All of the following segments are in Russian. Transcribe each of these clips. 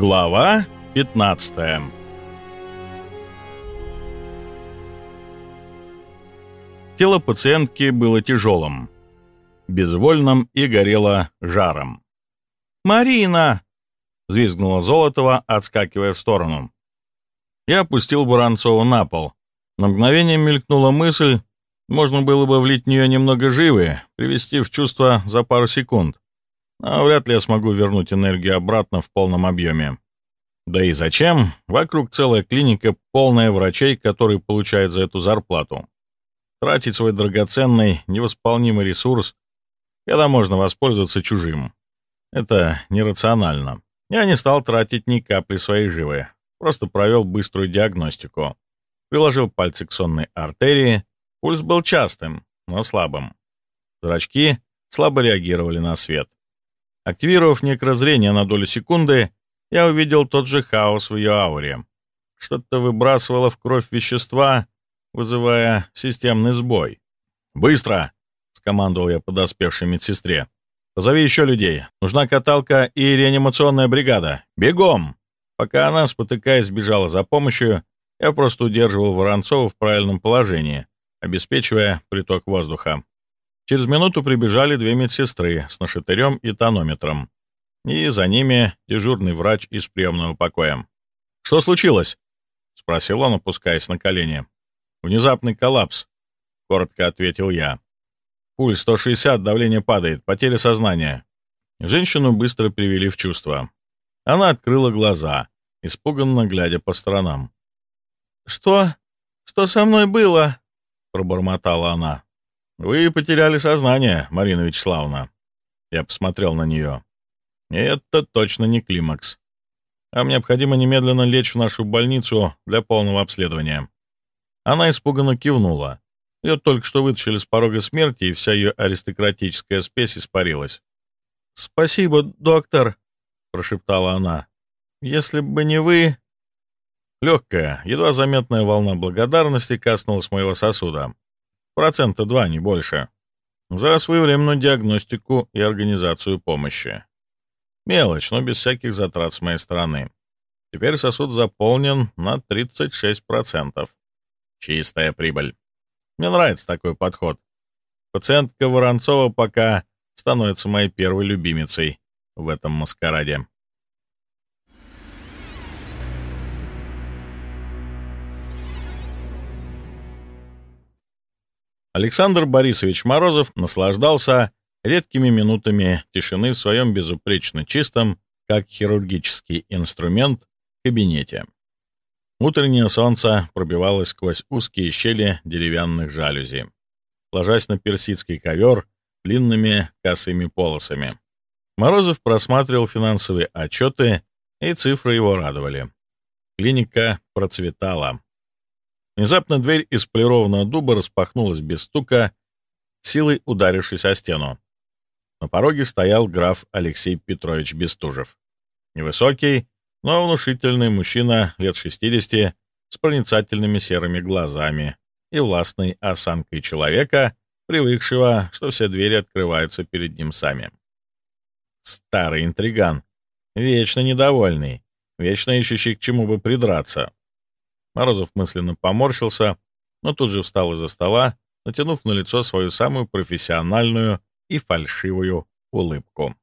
Глава 15 Тело пациентки было тяжелым, безвольным и горело жаром. «Марина!» — взвизгнула Золотова, отскакивая в сторону. Я опустил Буранцову на пол. На мгновение мелькнула мысль, можно было бы влить в нее немного живы, привести в чувство за пару секунд но вряд ли я смогу вернуть энергию обратно в полном объеме. Да и зачем? Вокруг целая клиника, полная врачей, которые получают за эту зарплату. Тратить свой драгоценный, невосполнимый ресурс, когда можно воспользоваться чужим. Это нерационально. Я не стал тратить ни капли своей живы, просто провел быструю диагностику. Приложил пальцы к сонной артерии, пульс был частым, но слабым. Зрачки слабо реагировали на свет. Активировав некрозрение на долю секунды, я увидел тот же хаос в ее ауре. Что-то выбрасывало в кровь вещества, вызывая системный сбой. «Быстро!» — скомандовал я подоспевшей медсестре. «Позови еще людей. Нужна каталка и реанимационная бригада. Бегом!» Пока она, спотыкаясь, бежала за помощью, я просто удерживал Воронцова в правильном положении, обеспечивая приток воздуха. Через минуту прибежали две медсестры с нашатырем и тонометром. И за ними дежурный врач из приемного покоя. «Что случилось?» — спросил он, опускаясь на колени. «Внезапный коллапс», — коротко ответил я. «Пульс 160, давление падает, потеря сознания». Женщину быстро привели в чувство. Она открыла глаза, испуганно глядя по сторонам. «Что? Что со мной было?» — пробормотала она. «Вы потеряли сознание, Марина Вячеславовна». Я посмотрел на нее. «Это точно не климакс. Вам необходимо немедленно лечь в нашу больницу для полного обследования». Она испуганно кивнула. Ее только что вытащили с порога смерти, и вся ее аристократическая спесь испарилась. «Спасибо, доктор», — прошептала она. «Если бы не вы...» Легкая, едва заметная волна благодарности коснулась моего сосуда. Процента два, не больше. За своевременную диагностику и организацию помощи. Мелочь, но без всяких затрат с моей стороны. Теперь сосуд заполнен на 36%. Чистая прибыль. Мне нравится такой подход. Пациентка Воронцова пока становится моей первой любимицей в этом маскараде. Александр Борисович Морозов наслаждался редкими минутами тишины в своем безупречно чистом, как хирургический инструмент, кабинете. Утреннее солнце пробивалось сквозь узкие щели деревянных жалюзи, ложась на персидский ковер длинными косыми полосами. Морозов просматривал финансовые отчеты, и цифры его радовали. Клиника процветала. Внезапно дверь из полированного дуба распахнулась без стука, силой ударившись о стену. На пороге стоял граф Алексей Петрович Бестужев. Невысокий, но внушительный мужчина лет 60 с проницательными серыми глазами и властной осанкой человека, привыкшего, что все двери открываются перед ним сами. Старый интриган, вечно недовольный, вечно ищущий к чему бы придраться. Морозов мысленно поморщился, но тут же встал из-за стола, натянув на лицо свою самую профессиональную и фальшивую улыбку.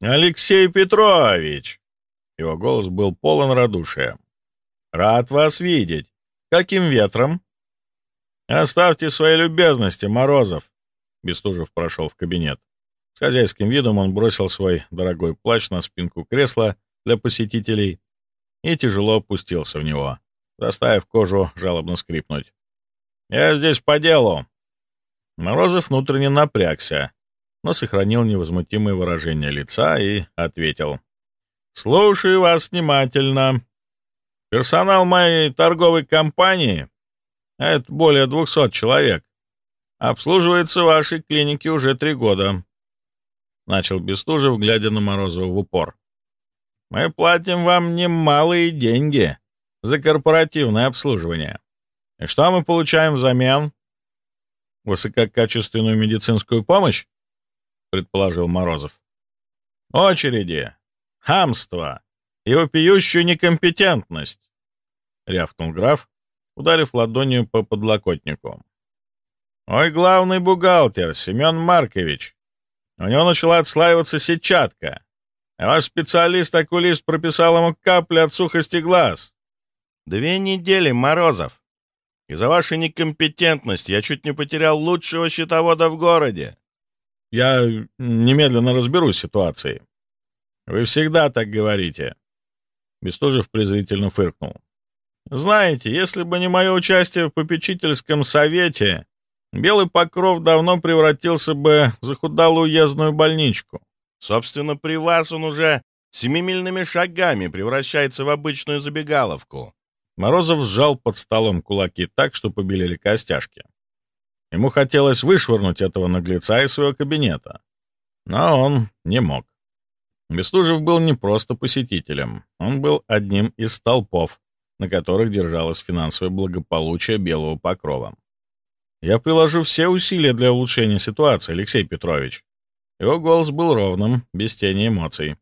«Алексей Петрович!» Его голос был полон радушия. «Рад вас видеть. Каким ветром?» «Оставьте свои любезности, Морозов!» Бестужев прошел в кабинет. С хозяйским видом он бросил свой дорогой плащ на спинку кресла для посетителей и тяжело опустился в него заставив кожу жалобно скрипнуть. «Я здесь по делу!» Морозов внутренне напрягся, но сохранил невозмутимое выражение лица и ответил. «Слушаю вас внимательно. Персонал моей торговой компании, а это более двухсот человек, обслуживается в вашей клинике уже три года», — начал Бестужев, глядя на Морозова в упор. «Мы платим вам немалые деньги за корпоративное обслуживание. И что мы получаем взамен? Высококачественную медицинскую помощь? Предположил Морозов. Очереди, хамство, и вопиющую некомпетентность, — рявкнул граф, ударив ладонью по подлокотнику. «Мой главный бухгалтер, Семен Маркович. У него начала отслаиваться сетчатка, а ваш специалист-окулист прописал ему капли от сухости глаз. Две недели, Морозов. Из-за вашей некомпетентности я чуть не потерял лучшего счетовода в городе. Я немедленно разберусь с ситуацией. Вы всегда так говорите. Бестужев презрительно фыркнул. Знаете, если бы не мое участие в попечительском совете, Белый Покров давно превратился бы в захудалую уездную больничку. Собственно, при вас он уже семимильными шагами превращается в обычную забегаловку. Морозов сжал под столом кулаки так, что побелели костяшки. Ему хотелось вышвырнуть этого наглеца из своего кабинета. Но он не мог. Бестужев был не просто посетителем, он был одним из столпов, на которых держалось финансовое благополучие Белого Покрова. Я приложу все усилия для улучшения ситуации, Алексей Петрович. Его голос был ровным, без тени эмоций.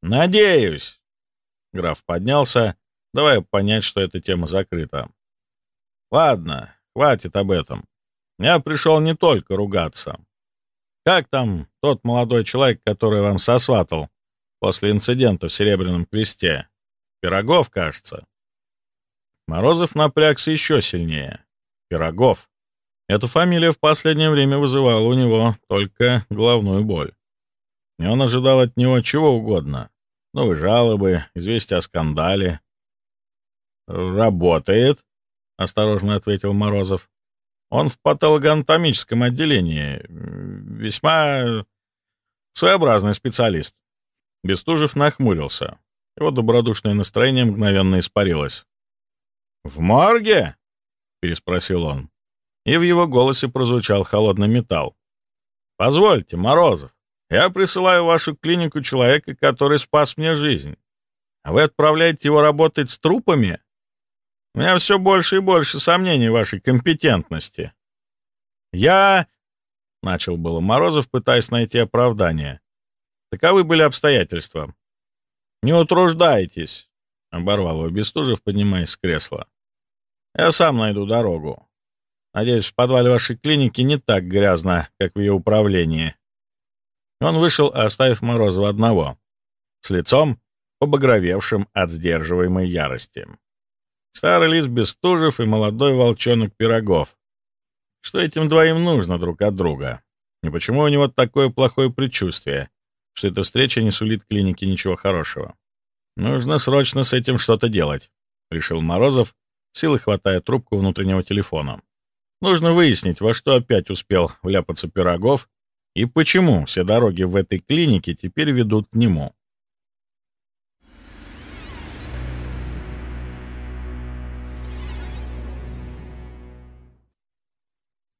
«Надеюсь!» Граф поднялся, давая понять, что эта тема закрыта. «Ладно, хватит об этом. Я пришел не только ругаться. Как там тот молодой человек, который вам сосватал после инцидента в Серебряном кресте? Пирогов, кажется?» Морозов напрягся еще сильнее. Пирогов. Эта фамилия в последнее время вызывала у него только головную боль. И он ожидал от него чего угодно. Новые жалобы, известия о скандале. «Работает», — осторожно ответил Морозов. «Он в патологоанатомическом отделении. Весьма своеобразный специалист». Бестужев нахмурился. Его добродушное настроение мгновенно испарилось. «В морге?» — переспросил он и в его голосе прозвучал холодный металл. «Позвольте, Морозов, я присылаю в вашу клинику человека, который спас мне жизнь, а вы отправляете его работать с трупами? У меня все больше и больше сомнений в вашей компетентности». «Я...» — начал было Морозов, пытаясь найти оправдание. «Таковы были обстоятельства». «Не утруждайтесь», — оборвал его Бестужев, поднимаясь с кресла. «Я сам найду дорогу. Надеюсь, в подвале вашей клиники не так грязно, как в ее управлении». Он вышел, оставив Морозова одного, с лицом, побагровевшим от сдерживаемой ярости. Старый лис Бестужев и молодой волчонок Пирогов. Что этим двоим нужно друг от друга? И почему у него такое плохое предчувствие, что эта встреча не сулит клинике ничего хорошего? Нужно срочно с этим что-то делать, — решил Морозов, силы хватая трубку внутреннего телефона. Нужно выяснить, во что опять успел вляпаться Пирогов и почему все дороги в этой клинике теперь ведут к нему.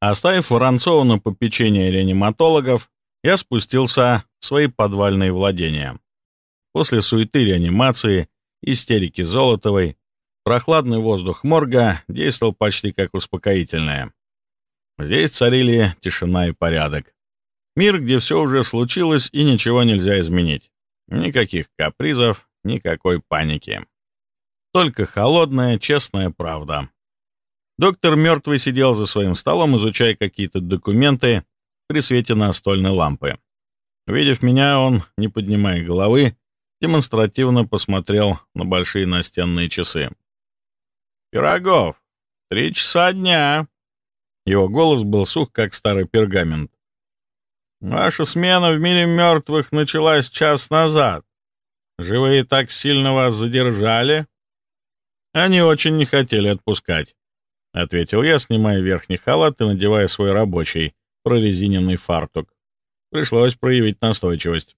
Оставив Воронцова на попечение реаниматологов, я спустился в свои подвальные владения. После суеты реанимации, истерики Золотовой, Прохладный воздух морга действовал почти как успокоительное. Здесь царили тишина и порядок. Мир, где все уже случилось и ничего нельзя изменить. Никаких капризов, никакой паники. Только холодная, честная правда. Доктор мертвый сидел за своим столом, изучая какие-то документы при свете настольной лампы. Увидев меня, он, не поднимая головы, демонстративно посмотрел на большие настенные часы. «Пирогов, три часа дня!» Его голос был сух, как старый пергамент. «Ваша смена в мире мертвых началась час назад. Живые так сильно вас задержали?» «Они очень не хотели отпускать», — ответил я, снимая верхний халат и надевая свой рабочий, прорезиненный фартук. Пришлось проявить настойчивость.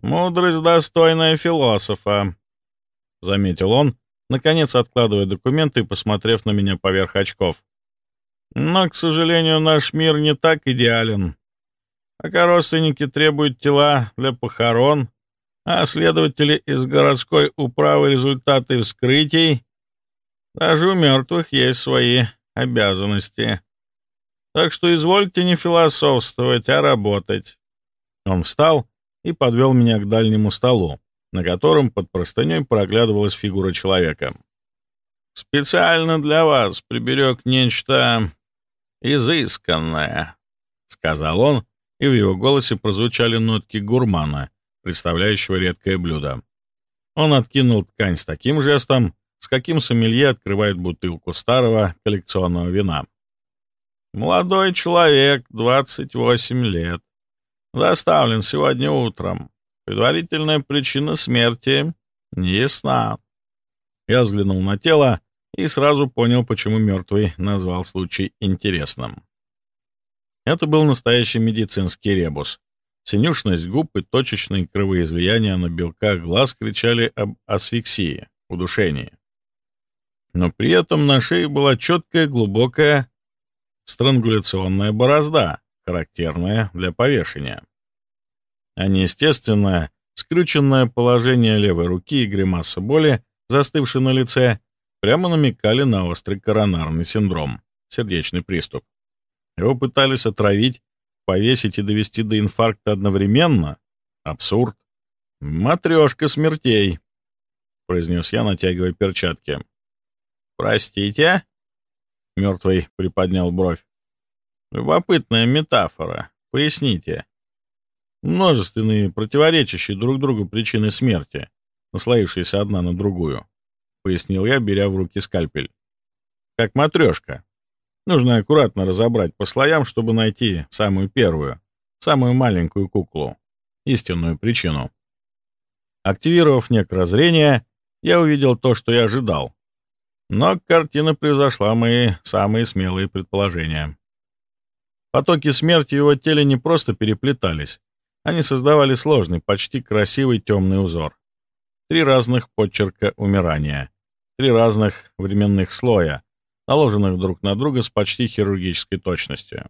«Мудрость, достойная философа», — заметил он, наконец откладывая документы и посмотрев на меня поверх очков. «Но, к сожалению, наш мир не так идеален. Пока родственники требуют тела для похорон, а следователи из городской управы результаты вскрытий, даже у мертвых есть свои обязанности. Так что извольте не философствовать, а работать». Он встал и подвел меня к дальнему столу, на котором под простыней проглядывалась фигура человека. «Специально для вас приберег нечто изысканное», — сказал он, и в его голосе прозвучали нотки гурмана, представляющего редкое блюдо. Он откинул ткань с таким жестом, с каким сомелье открывает бутылку старого коллекционного вина. «Молодой человек, 28 лет. Доставлен сегодня утром. Предварительная причина смерти не ясна». Я взглянул на тело и сразу понял, почему мертвый назвал случай интересным. Это был настоящий медицинский ребус. Синюшность губ и точечные кровоизлияния на белках глаз кричали об асфиксии, удушении. Но при этом на шее была четкая, глубокая странгуляционная борозда, характерная для повешения. А неестественное, скрюченное положение левой руки и гримаса боли, застывшей на лице, прямо намекали на острый коронарный синдром, сердечный приступ. Его пытались отравить, повесить и довести до инфаркта одновременно? Абсурд. «Матрешка смертей», — произнес я, натягивая перчатки. «Простите?» — мертвый приподнял бровь. «Любопытная метафора. Поясните». Множественные, противоречащие друг другу причины смерти, наслоившиеся одна на другую, — пояснил я, беря в руки скальпель. Как матрешка. Нужно аккуратно разобрать по слоям, чтобы найти самую первую, самую маленькую куклу, истинную причину. Активировав некрозрение, я увидел то, что я ожидал. Но картина превзошла мои самые смелые предположения. Потоки смерти в его теле не просто переплетались, они создавали сложный, почти красивый темный узор. Три разных подчерка умирания, три разных временных слоя, наложенных друг на друга с почти хирургической точностью.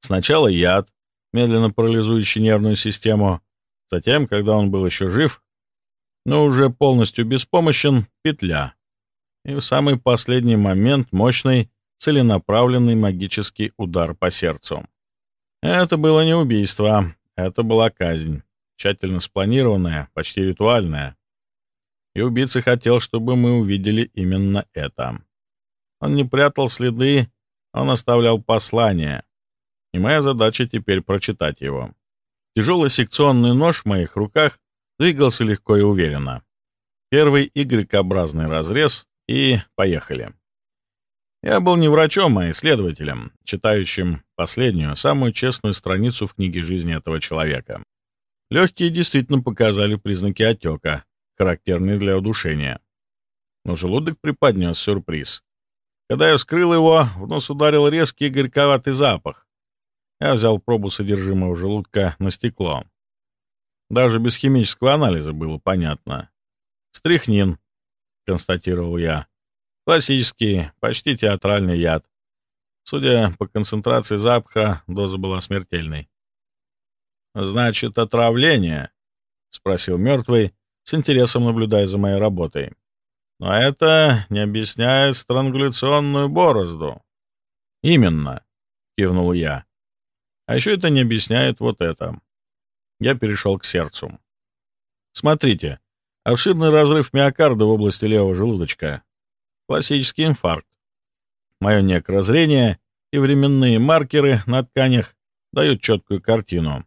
Сначала яд, медленно парализующий нервную систему, затем, когда он был еще жив, но уже полностью беспомощен, петля. И в самый последний момент мощный, целенаправленный магический удар по сердцу. Это было не убийство, это была казнь, тщательно спланированная, почти ритуальная. И убийца хотел, чтобы мы увидели именно это. Он не прятал следы, он оставлял послание. И моя задача теперь прочитать его. Тяжелый секционный нож в моих руках двигался легко и уверенно. Первый Y-образный разрез, и поехали. Я был не врачом, а исследователем, читающим последнюю, самую честную страницу в книге жизни этого человека. Легкие действительно показали признаки отека, характерные для удушения. Но желудок преподнес сюрприз. Когда я вскрыл его, в нос ударил резкий горьковатый запах. Я взял пробу содержимого желудка на стекло. Даже без химического анализа было понятно. «Стрихнин», — констатировал я. «Классический, почти театральный яд. Судя по концентрации запаха, доза была смертельной». «Значит, отравление?» — спросил мертвый, с интересом наблюдая за моей работой. Но это не объясняет странгуляционную борозду. Именно, кивнул я. А еще это не объясняет вот это. Я перешел к сердцу. Смотрите, обширный разрыв миокарда в области левого желудочка. Классический инфаркт. Мое некрозрение и временные маркеры на тканях дают четкую картину.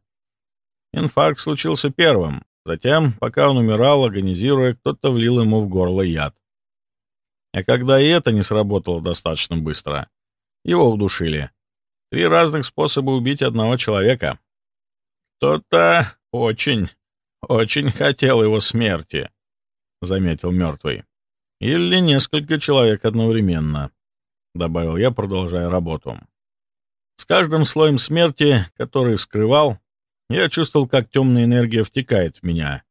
Инфаркт случился первым. Затем, пока он умирал, агонизируя, кто-то влил ему в горло яд. А когда и это не сработало достаточно быстро, его удушили. Три разных способа убить одного человека. Кто-то очень, очень хотел его смерти, — заметил мертвый. Или несколько человек одновременно, — добавил я, продолжая работу. С каждым слоем смерти, который вскрывал, я чувствовал, как темная энергия втекает в меня.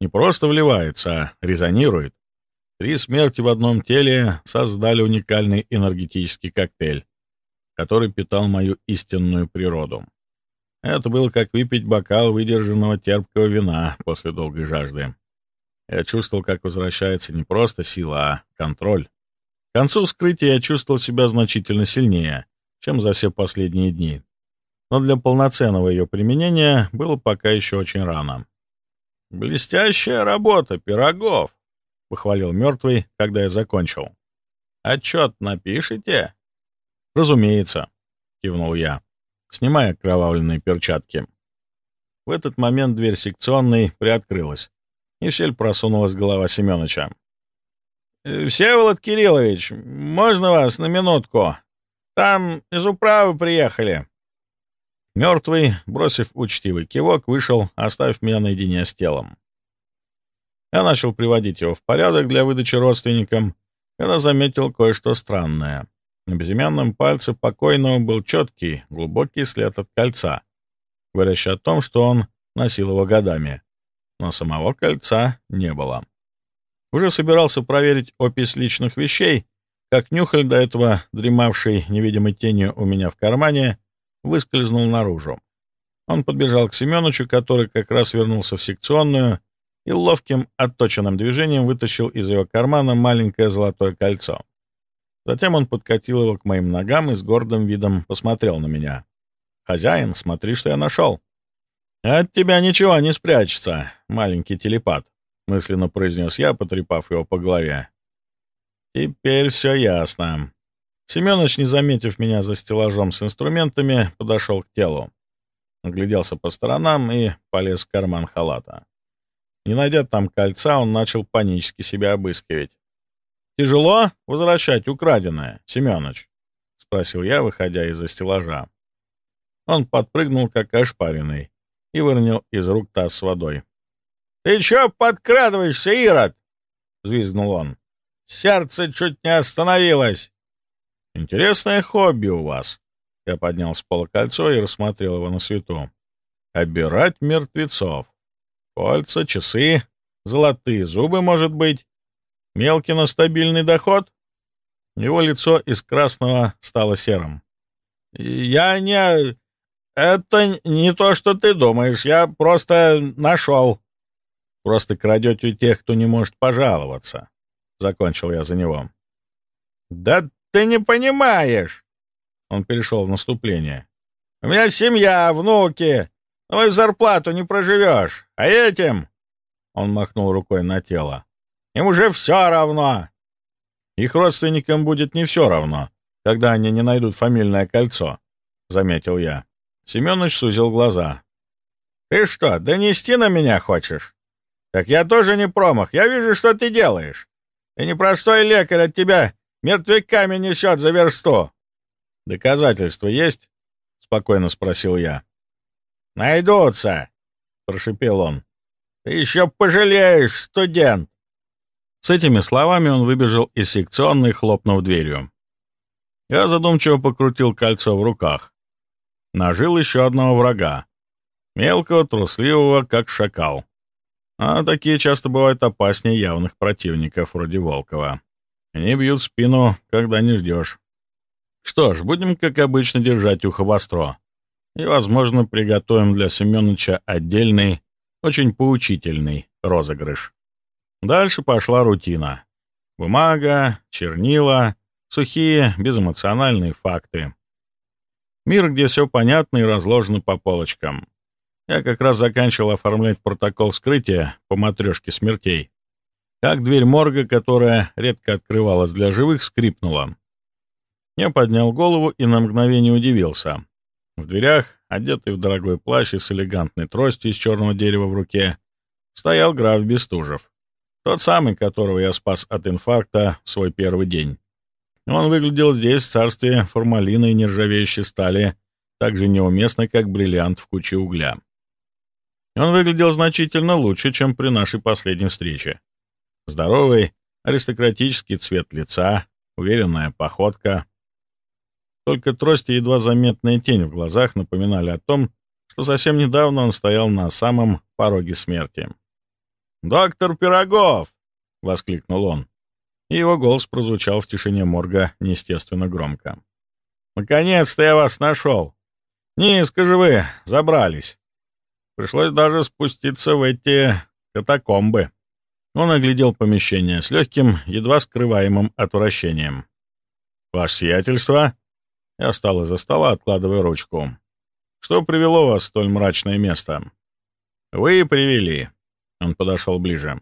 Не просто вливается, а резонирует. Три смерти в одном теле создали уникальный энергетический коктейль, который питал мою истинную природу. Это было как выпить бокал выдержанного терпкого вина после долгой жажды. Я чувствовал, как возвращается не просто сила, а контроль. К концу вскрытия я чувствовал себя значительно сильнее, чем за все последние дни. Но для полноценного ее применения было пока еще очень рано. «Блестящая работа, Пирогов!» — похвалил мертвый, когда я закончил. «Отчет напишите?» «Разумеется», — кивнул я, снимая кровавленные перчатки. В этот момент дверь секционной приоткрылась, и в щель просунулась голова Семёныча. «Э, «Всеволод Кириллович, можно вас на минутку? Там из управы приехали». Мертвый, бросив учтивый кивок, вышел, оставив меня наедине с телом. Я начал приводить его в порядок для выдачи родственникам, когда заметил кое-что странное. На безымянном пальце покойного был четкий, глубокий след от кольца, говорящий о том, что он носил его годами. Но самого кольца не было. Уже собирался проверить опись личных вещей, как нюхаль, до этого дремавший невидимой тенью у меня в кармане, выскользнул наружу. Он подбежал к Семеновичу, который как раз вернулся в секционную, и ловким, отточенным движением вытащил из его кармана маленькое золотое кольцо. Затем он подкатил его к моим ногам и с гордым видом посмотрел на меня. «Хозяин, смотри, что я нашел!» «От тебя ничего не спрячется, маленький телепат», — мысленно произнес я, потрепав его по голове. «Теперь все ясно». Семенович, не заметив меня за стеллажом с инструментами, подошел к телу. Огляделся по сторонам и полез в карман халата. Не найдя там кольца, он начал панически себя обыскивать. «Тяжело возвращать украденное, Семёныч?» — спросил я, выходя из-за стеллажа. Он подпрыгнул, как ошпаренный, и выронил из рук таз с водой. «Ты чё подкрадываешься, Ирод?» — взвизгнул он. «Сердце чуть не остановилось!» «Интересное хобби у вас!» Я поднял с пола кольцо и рассмотрел его на свету. «Обирать мертвецов. Кольца, часы, золотые зубы, может быть. Мелкий, но стабильный доход?» Его лицо из красного стало серым. «Я не... Это не то, что ты думаешь. Я просто нашел. Просто крадете тех, кто не может пожаловаться». Закончил я за него. «Да ты не понимаешь!» Он перешел в наступление. «У меня семья, внуки. На мою зарплату не проживешь. А этим...» Он махнул рукой на тело. «Им уже все равно!» «Их родственникам будет не все равно, когда они не найдут фамильное кольцо», — заметил я. Семенович сузил глаза. «Ты что, донести на меня хочешь? Так я тоже не промах. Я вижу, что ты делаешь. И непростой лекарь от тебя мертвяками несет за версту». «Доказательства есть?» — спокойно спросил я. «Найдутся», — прошипел он. «Ты еще пожалеешь, студент!» С этими словами он выбежал из секционной, хлопнув дверью. Я задумчиво покрутил кольцо в руках. Нажил еще одного врага. Мелкого, трусливого, как шакал. А такие часто бывают опаснее явных противников, вроде Волкова. Они бьют спину, когда не ждешь. Что ж, будем, как обычно, держать ухо востро. И, возможно, приготовим для Семеновича отдельный, очень поучительный розыгрыш. Дальше пошла рутина. Бумага, чернила, сухие, безэмоциональные факты. Мир, где все понятно и разложено по полочкам. Я как раз заканчивал оформлять протокол вскрытия по матрешке смертей. Как дверь морга, которая редко открывалась для живых, скрипнула. Я поднял голову и на мгновение удивился. В дверях, одетый в дорогой плащ и с элегантной тростью из черного дерева в руке, стоял граф Бестужев. Тот самый, которого я спас от инфаркта в свой первый день. Он выглядел здесь в царстве формалина и нержавеющей стали, так же неуместно, как бриллиант в куче угля. Он выглядел значительно лучше, чем при нашей последней встрече. Здоровый, аристократический цвет лица, уверенная походка. Только трость и едва заметная тень в глазах напоминали о том, что совсем недавно он стоял на самом пороге смерти. «Доктор Пирогов!» — воскликнул он. И его голос прозвучал в тишине морга неестественно громко. «Наконец-то я вас нашел! Низко же вы забрались!» Пришлось даже спуститься в эти катакомбы. Он оглядел помещение с легким, едва скрываемым отвращением. «Ваше сиятельство?» Я встал из-за стола, откладывая ручку. «Что привело вас в столь мрачное место?» «Вы привели». Он подошел ближе.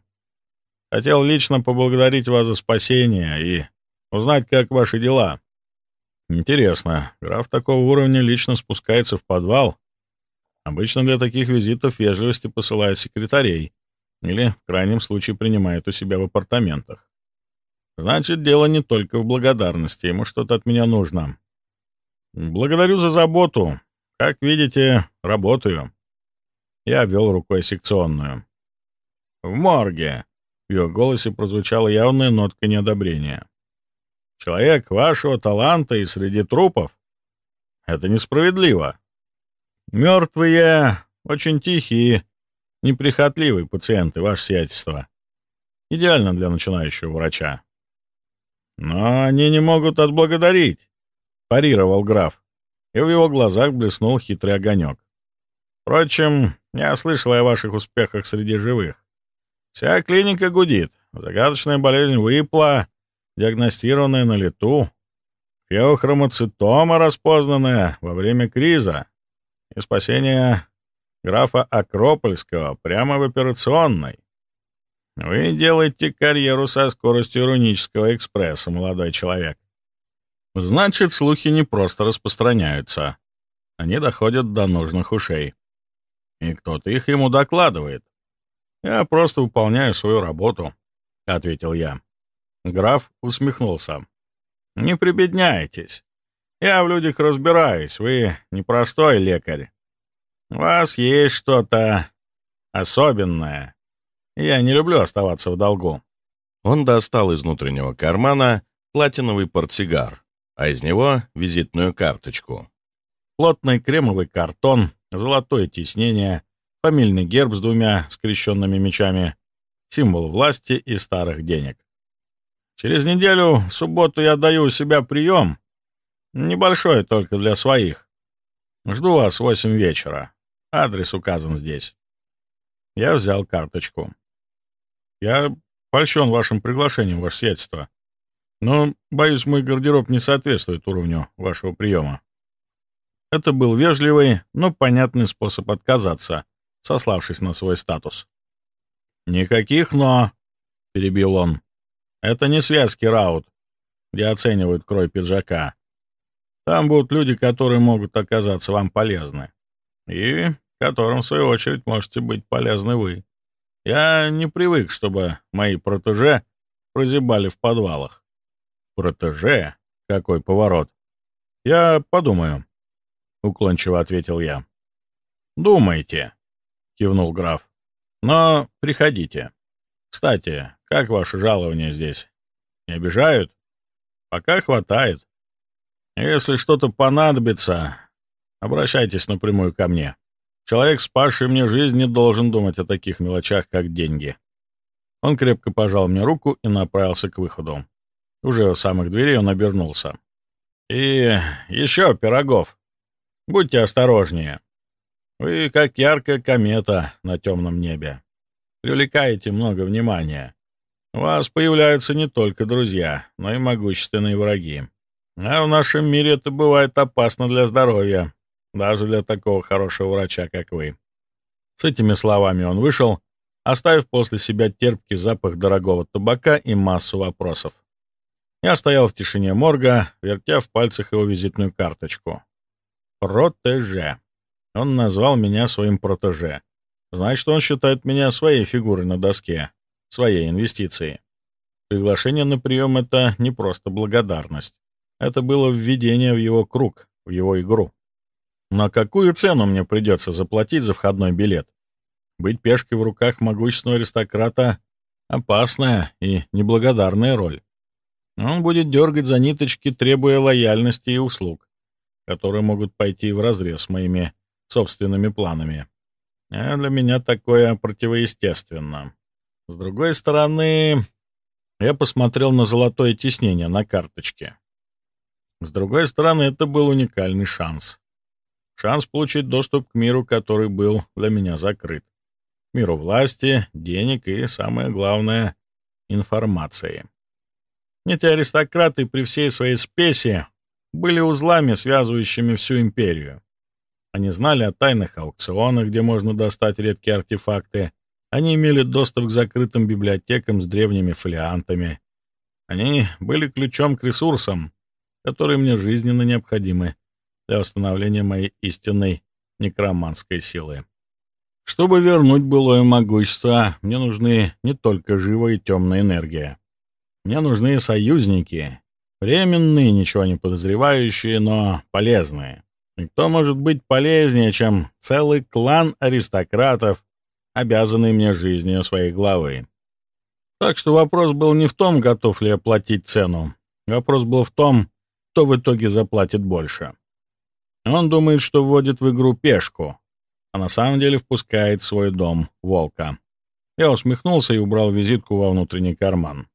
«Хотел лично поблагодарить вас за спасение и узнать, как ваши дела». «Интересно, граф такого уровня лично спускается в подвал?» Обычно для таких визитов вежливости посылают секретарей или, в крайнем случае, принимают у себя в апартаментах. Значит, дело не только в благодарности, ему что-то от меня нужно. Благодарю за заботу. Как видите, работаю. Я обвел рукой секционную. В морге. В ее голосе прозвучала явная нотка неодобрения. Человек вашего таланта и среди трупов? Это несправедливо. Мертвые, очень тихие, неприхотливые пациенты, ваше сиятельство. Идеально для начинающего врача. Но они не могут отблагодарить, парировал граф, и в его глазах блеснул хитрый огонек. Впрочем, я слышал о ваших успехах среди живых. Вся клиника гудит. Загадочная болезнь выпла, диагностированная на лету. Феохромоцитома, распознанная во время криза и спасение графа Акропольского прямо в операционной. Вы делаете карьеру со скоростью рунического экспресса, молодой человек. Значит, слухи не просто распространяются. Они доходят до нужных ушей. И кто-то их ему докладывает. Я просто выполняю свою работу, — ответил я. Граф усмехнулся. Не прибедняйтесь. Я в людях разбираюсь, вы непростой лекарь. У вас есть что-то особенное. Я не люблю оставаться в долгу». Он достал из внутреннего кармана платиновый портсигар, а из него — визитную карточку. Плотный кремовый картон, золотое тиснение, фамильный герб с двумя скрещенными мечами, символ власти и старых денег. Через неделю, в субботу, я даю у себя прием, Небольшой только для своих. Жду вас в восемь вечера. Адрес указан здесь. Я взял карточку. Я польщен вашим приглашением, ваше сиятельство. Но, боюсь, мой гардероб не соответствует уровню вашего приема. Это был вежливый, но понятный способ отказаться, сославшись на свой статус. «Никаких «но», — перебил он. «Это не связки раут, где оценивают крой пиджака. Там будут люди, которые могут оказаться вам полезны. И которым, в свою очередь, можете быть полезны вы. Я не привык, чтобы мои протеже прозябали в подвалах. Протеже? Какой поворот? Я подумаю, — уклончиво ответил я. Думайте, — кивнул граф. Но приходите. Кстати, как ваше жалование здесь? Не обижают? Пока хватает. Если что-то понадобится, обращайтесь напрямую ко мне. Человек, спасший мне жизнь, не должен думать о таких мелочах, как деньги. Он крепко пожал мне руку и направился к выходу. Уже у самых дверей он обернулся. «И еще пирогов. Будьте осторожнее. Вы как яркая комета на темном небе. Привлекаете много внимания. У вас появляются не только друзья, но и могущественные враги. А в нашем мире это бывает опасно для здоровья, даже для такого хорошего врача, как вы. С этими словами он вышел, оставив после себя терпкий запах дорогого табака и массу вопросов. Я стоял в тишине морга, вертя в пальцах его визитную карточку. «Протеже». Он назвал меня своим протеже. Значит, он считает меня своей фигурой на доске, своей инвестицией. Приглашение на прием — это не просто благодарность. Это было введение в его круг, в его игру. На какую цену мне придется заплатить за входной билет? Быть пешкой в руках могущественного аристократа — опасная и неблагодарная роль. Он будет дергать за ниточки, требуя лояльности и услуг, которые могут пойти вразрез с моими собственными планами. А для меня такое противоестественно. С другой стороны, я посмотрел на золотое тиснение на карточке. С другой стороны, это был уникальный шанс. Шанс получить доступ к миру, который был для меня закрыт. Миру власти, денег и, самое главное, информации. Эти аристократы при всей своей спеси были узлами, связывающими всю империю. Они знали о тайных аукционах, где можно достать редкие артефакты, Они имели доступ к закрытым библиотекам с древними фолиантами. Они были ключом к ресурсам, которые мне жизненно необходимы для восстановления моей истинной некроманской силы. Чтобы вернуть былое могущество, мне нужны не только живая и темная энергия. Мне нужны союзники, временные, ничего не подозревающие, но полезные. Кто может быть полезнее, чем целый клан аристократов, обязанный мне жизнью своей главы? Так что вопрос был не в том, готов ли я платить цену. Вопрос был в том, кто в итоге заплатит больше. Он думает, что вводит в игру пешку, а на самом деле впускает в свой дом волка. Я усмехнулся и убрал визитку во внутренний карман.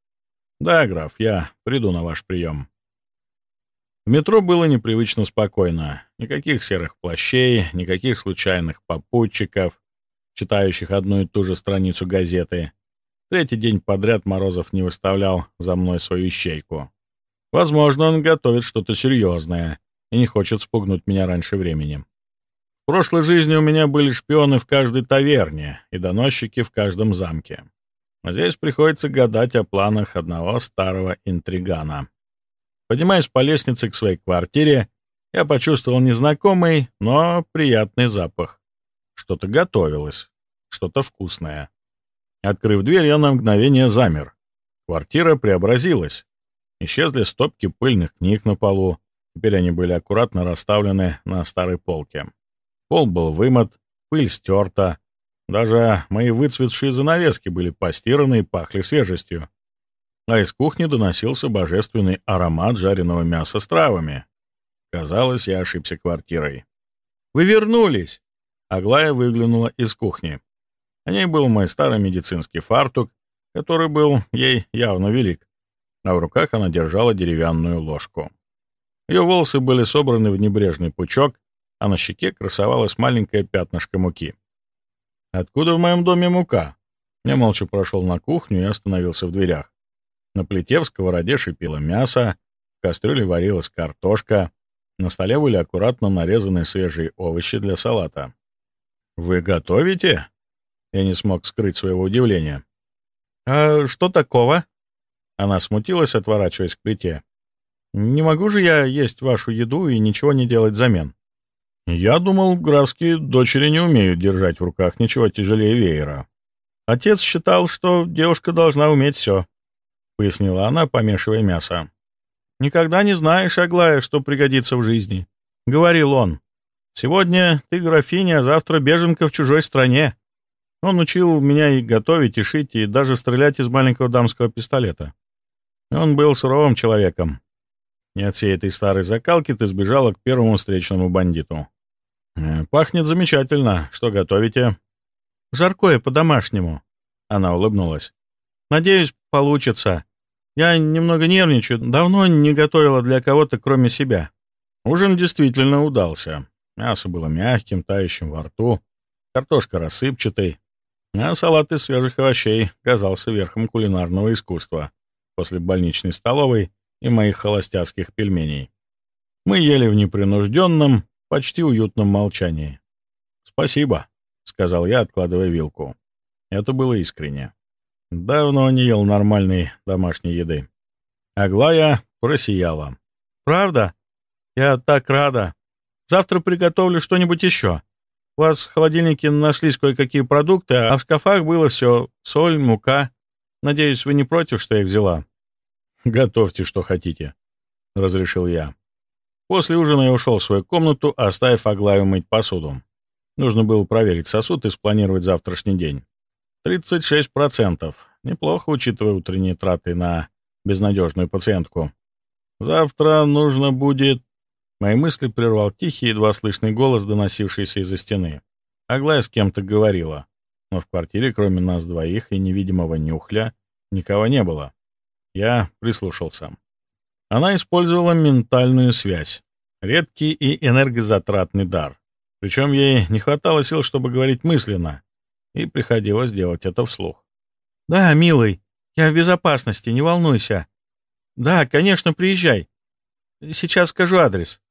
«Да, граф, я приду на ваш прием». В метро было непривычно спокойно. Никаких серых плащей, никаких случайных попутчиков, читающих одну и ту же страницу газеты. Третий день подряд Морозов не выставлял за мной свою ищейку. Возможно, он готовит что-то серьезное и не хочет спугнуть меня раньше времени. В прошлой жизни у меня были шпионы в каждой таверне и доносчики в каждом замке. А здесь приходится гадать о планах одного старого интригана. Поднимаясь по лестнице к своей квартире, я почувствовал незнакомый, но приятный запах. Что-то готовилось, что-то вкусное. Открыв дверь, я на мгновение замер. Квартира преобразилась. Исчезли стопки пыльных книг на полу. Теперь они были аккуратно расставлены на старой полке. Пол был вымот, пыль стерта. Даже мои выцветшие занавески были постираны и пахли свежестью. А из кухни доносился божественный аромат жареного мяса с травами. Казалось, я ошибся квартирой. «Вы вернулись!» Аглая выглянула из кухни. На ней был мой старый медицинский фартук, который был ей явно велик, а в руках она держала деревянную ложку. Ее волосы были собраны в небрежный пучок, а на щеке красовалось маленькое пятнышко муки. «Откуда в моем доме мука?» Я молча прошел на кухню и остановился в дверях. На плите в сковороде шипело мясо, в кастрюле варилась картошка, на столе были аккуратно нарезаны свежие овощи для салата. «Вы готовите?» Я не смог скрыть своего удивления. «А что такого?» Она смутилась, отворачиваясь к плите. «Не могу же я есть вашу еду и ничего не делать взамен?» Я думал, графские дочери не умеют держать в руках ничего тяжелее веера. Отец считал, что девушка должна уметь все, — пояснила она, помешивая мясо. «Никогда не знаешь, Аглая, что пригодится в жизни», — говорил он. «Сегодня ты графиня, а завтра беженка в чужой стране». Он учил меня и готовить, и шить, и даже стрелять из маленького дамского пистолета. Он был суровым человеком. И от всей этой старой закалки ты сбежала к первому встречному бандиту. Э, «Пахнет замечательно. Что готовите?» «Жаркое по-домашнему», — она улыбнулась. «Надеюсь, получится. Я немного нервничаю. Давно не готовила для кого-то, кроме себя». Ужин действительно удался. Мясо было мягким, тающим во рту, картошка рассыпчатой, а салат из свежих овощей казался верхом кулинарного искусства после больничной столовой и моих холостяцких пельменей. Мы ели в непринужденном, почти уютном молчании. «Спасибо», — сказал я, откладывая вилку. Это было искренне. Давно не ел нормальной домашней еды. Аглая просияла. «Правда? Я так рада. Завтра приготовлю что-нибудь еще. У вас в холодильнике нашлись кое-какие продукты, а в шкафах было все — соль, мука. Надеюсь, вы не против, что я их взяла?» «Готовьте, что хотите», — разрешил я. После ужина я ушел в свою комнату, оставив Аглаю мыть посуду. Нужно было проверить сосуд и спланировать завтрашний день. 36%. Неплохо, учитывая утренние траты на безнадежную пациентку. Завтра нужно будет... Мои мысли прервал тихий, едва слышный голос, доносившийся из-за стены. Аглая с кем-то говорила, но в квартире, кроме нас двоих и невидимого нюхля, никого не было. Я прислушался. Она использовала ментальную связь, редкий и энергозатратный дар. Причем ей не хватало сил, чтобы говорить мысленно, и приходилось делать это вслух. «Да, милый, я в безопасности, не волнуйся. Да, конечно, приезжай. Сейчас скажу адрес».